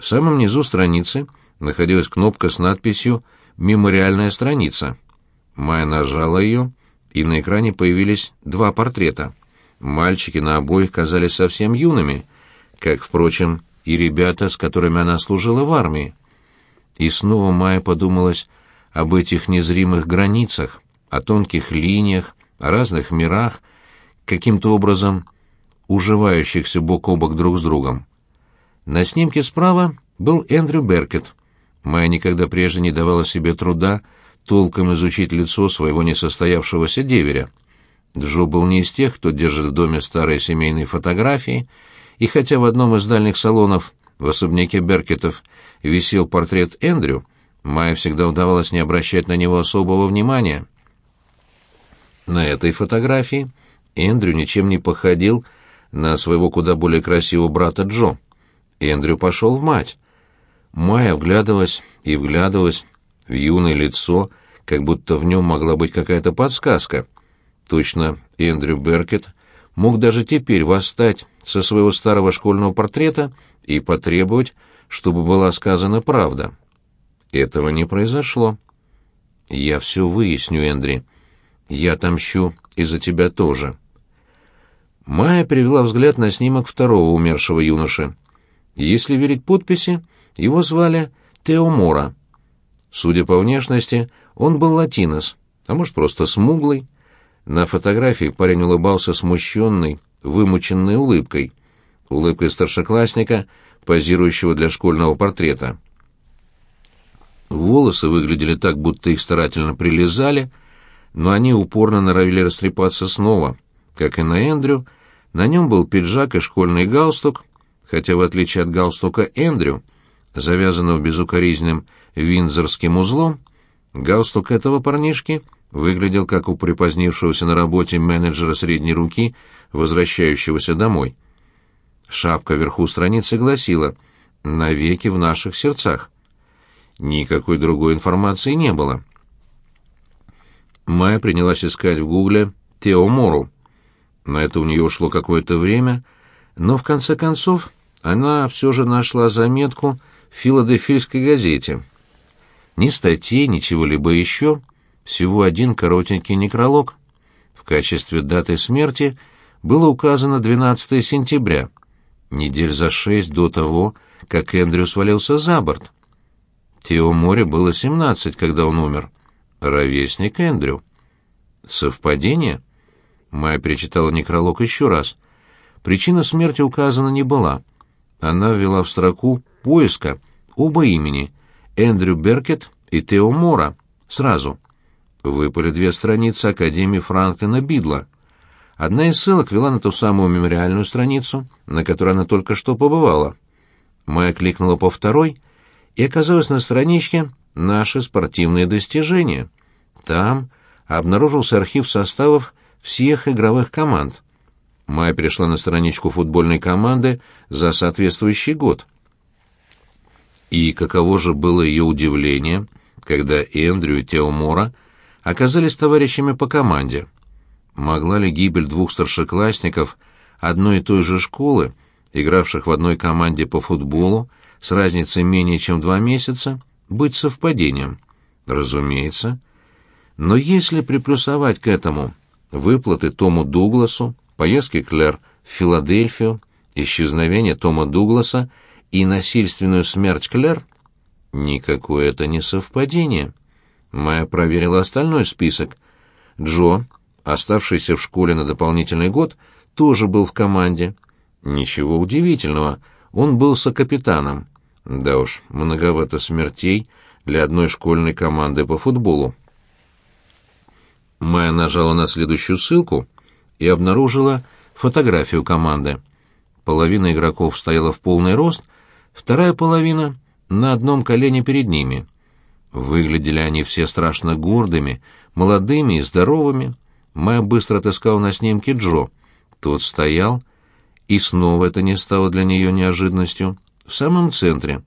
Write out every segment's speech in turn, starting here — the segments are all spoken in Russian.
В самом низу страницы находилась кнопка с надписью «Мемориальная страница». Майя нажала ее, и на экране появились два портрета. Мальчики на обоих казались совсем юными, как, впрочем, и ребята, с которыми она служила в армии. И снова Майя подумалась об этих незримых границах, о тонких линиях, о разных мирах, каким-то образом уживающихся бок о бок друг с другом. На снимке справа был Эндрю Беркет. Майя никогда прежде не давала себе труда толком изучить лицо своего несостоявшегося деверя. Джо был не из тех, кто держит в доме старые семейные фотографии, и хотя в одном из дальних салонов в особняке Беркетов висел портрет Эндрю, Майе всегда удавалось не обращать на него особого внимания. На этой фотографии Эндрю ничем не походил на своего куда более красивого брата Джо. Эндрю пошел в мать. Майя вглядывалась и вглядывалась в юное лицо, как будто в нем могла быть какая-то подсказка. Точно Эндрю Беркет мог даже теперь восстать со своего старого школьного портрета и потребовать, чтобы была сказана правда. Этого не произошло. «Я все выясню, Эндри. Я отомщу и за тебя тоже». Майя перевела взгляд на снимок второго умершего юноши. Если верить подписи, его звали Теомора. Судя по внешности, он был латинос, а может, просто смуглый. На фотографии парень улыбался смущенной, вымученной улыбкой, улыбкой старшеклассника, позирующего для школьного портрета. Волосы выглядели так, будто их старательно прилизали, но они упорно норовили растрепаться снова. Как и на Эндрю, на нем был пиджак и школьный галстук, хотя, в отличие от галстука Эндрю, завязанного безукоризненным винзорским узлом, галстук этого парнишки выглядел как у припозднившегося на работе менеджера средней руки, возвращающегося домой. Шапка вверху страницы гласила «Навеки в наших сердцах». Никакой другой информации не было. Майя принялась искать в гугле Теомору. На это у нее ушло какое-то время, но в конце концов она все же нашла заметку в филадельфийской газете. Ни статей, ничего-либо еще, всего один коротенький некролог. В качестве даты смерти было указано 12 сентября, недель за шесть до того, как Эндрю свалился за борт. Тео Море было семнадцать, когда он умер. Ровесник Эндрю. Совпадение? Майя перечитала некролог еще раз. Причина смерти указана не была. Она ввела в строку поиска оба имени — Эндрю Беркет и Тео Мора. Сразу. Выпали две страницы Академии Франклина Бидла. Одна из ссылок вела на ту самую мемориальную страницу, на которой она только что побывала. Майя кликнула по второй — и оказалась на страничке «Наши спортивные достижения». Там обнаружился архив составов всех игровых команд. Майя перешла на страничку футбольной команды за соответствующий год. И каково же было ее удивление, когда Эндрю и Теомора оказались товарищами по команде. Могла ли гибель двух старшеклассников одной и той же школы, игравших в одной команде по футболу, с разницей менее чем два месяца быть совпадением? Разумеется. Но если приплюсовать к этому выплаты Тому Дугласу, поездки Клэр в Филадельфию, исчезновение Тома Дугласа и насильственную смерть Клэр, никакое это не совпадение. Майя проверила остальной список. Джо, оставшийся в школе на дополнительный год, тоже был в команде. Ничего удивительного, он был сокапитаном. Да уж, многовато смертей для одной школьной команды по футболу. Майя нажала на следующую ссылку и обнаружила фотографию команды. Половина игроков стояла в полный рост, вторая половина — на одном колене перед ними. Выглядели они все страшно гордыми, молодыми и здоровыми. Майя быстро отыскала на снимке Джо. Тот стоял, и снова это не стало для нее неожиданностью — в самом центре.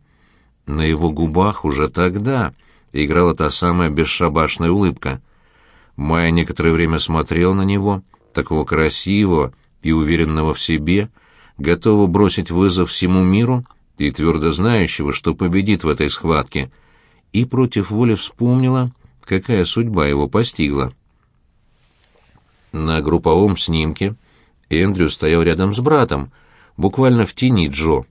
На его губах уже тогда играла та самая бесшабашная улыбка. Майя некоторое время смотрел на него, такого красивого и уверенного в себе, готового бросить вызов всему миру и твердо знающего, что победит в этой схватке, и против воли вспомнила, какая судьба его постигла. На групповом снимке Эндрю стоял рядом с братом, буквально в тени Джо.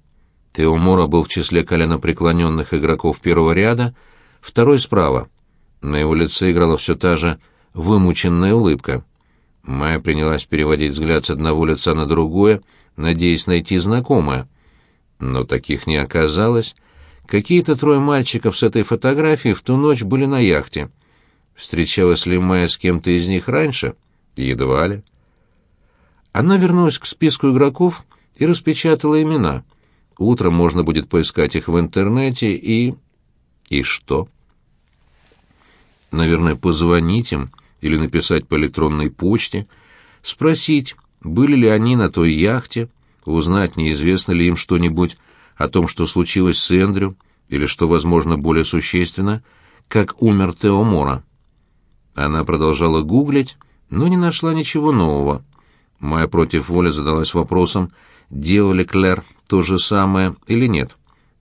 Теомора был в числе коленопреклоненных игроков первого ряда, второй справа. На его лице играла все та же вымученная улыбка. Майя принялась переводить взгляд с одного лица на другое, надеясь найти знакомое. Но таких не оказалось. Какие-то трое мальчиков с этой фотографией в ту ночь были на яхте. Встречалась ли Майя с кем-то из них раньше? Едва ли. Она вернулась к списку игроков и распечатала имена. Утром можно будет поискать их в интернете и... И что? Наверное, позвонить им или написать по электронной почте, спросить, были ли они на той яхте, узнать, неизвестно ли им что-нибудь о том, что случилось с Эндрю, или, что, возможно, более существенно, как умер Тео Мора. Она продолжала гуглить, но не нашла ничего нового. Моя против воли задалась вопросом, делали Клэр то же самое или нет.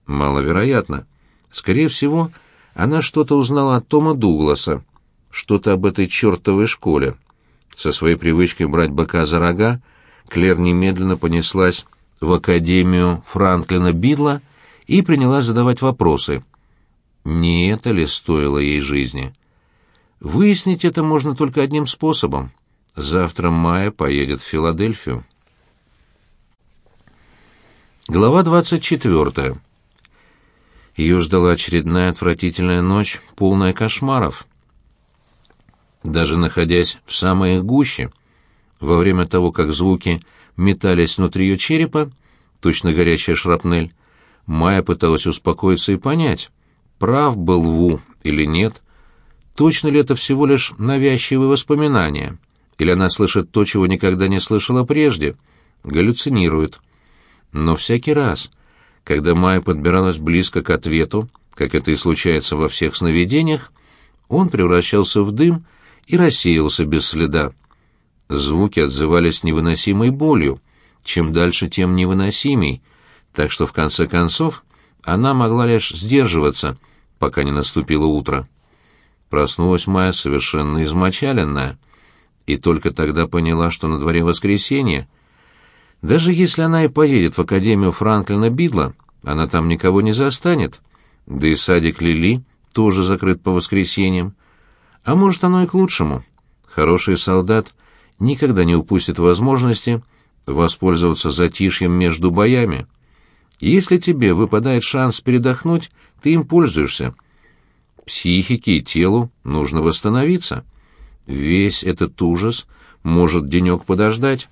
Маловероятно. Скорее всего, она что-то узнала от Тома Дугласа, что-то об этой чертовой школе. Со своей привычкой брать быка за рога, Клэр немедленно понеслась в Академию Франклина Бидла и принялась задавать вопросы. Не это ли стоило ей жизни? Выяснить это можно только одним способом. Завтра Майя поедет в Филадельфию. Глава двадцать четвертая. Ее ждала очередная отвратительная ночь, полная кошмаров. Даже находясь в самой гуще, во время того, как звуки метались внутри ее черепа, точно горячая шрапнель, Майя пыталась успокоиться и понять, прав был Ву или нет, точно ли это всего лишь навязчивые воспоминания, или она слышит то, чего никогда не слышала прежде, галлюцинирует. Но всякий раз, когда Майя подбиралась близко к ответу, как это и случается во всех сновидениях, он превращался в дым и рассеялся без следа. Звуки отзывались невыносимой болью, чем дальше, тем невыносимей, так что в конце концов она могла лишь сдерживаться, пока не наступило утро. Проснулась Майя совершенно измочаленная, и только тогда поняла, что на дворе воскресенье. Даже если она и поедет в Академию Франклина Бидла, она там никого не застанет, да и садик Лили тоже закрыт по воскресеньям. А может, оно и к лучшему. Хороший солдат никогда не упустит возможности воспользоваться затишьем между боями. Если тебе выпадает шанс передохнуть, ты им пользуешься. Психике и телу нужно восстановиться. Весь этот ужас может денек подождать.